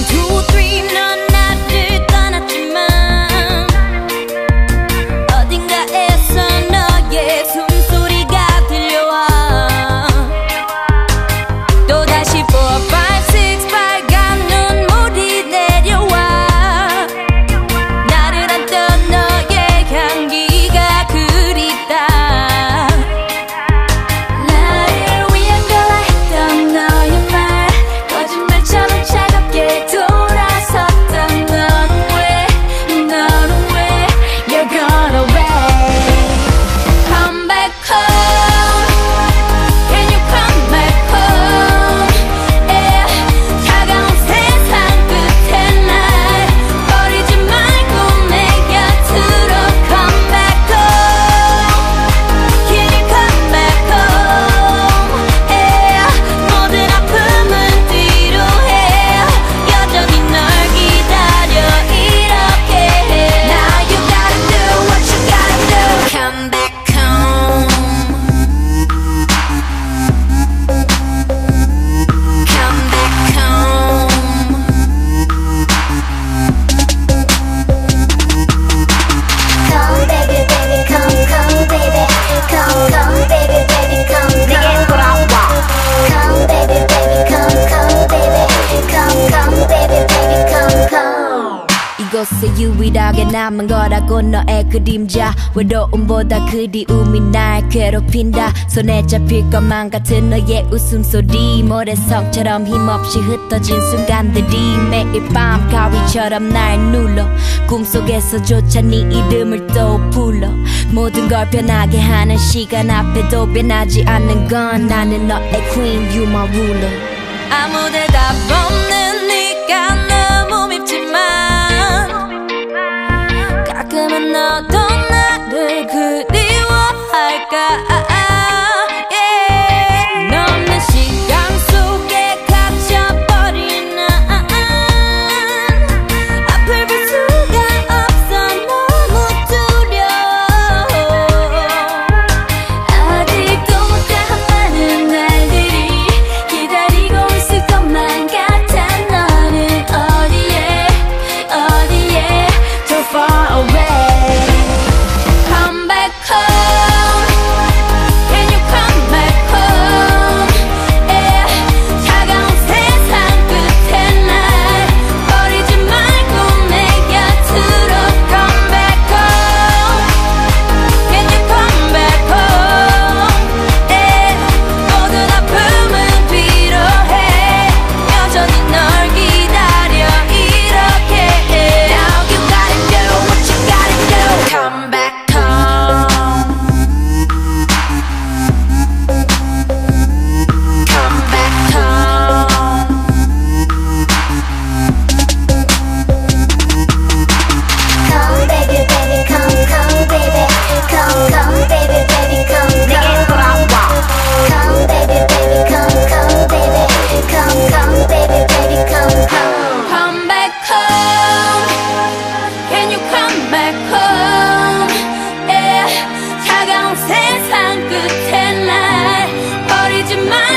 two, three. 곳에 유일하게 남은 거라고 너의 그림자. 외로움보다 그리움이 날 괴롭힌다. 손에 잡힐 것만 같은 너의 웃음소리. 모래성처럼 힘없이 흩어진 순간들이 매일 밤 가위처럼 날 눌러. 꿈속에서조차 네 이름을 또 불러. 모든 걸 변하게 하는 시간 앞에도 변하지 않는 건 나는 너의 queen you my ruler. 아무 대답 없는 네가 너무 밉 your mind.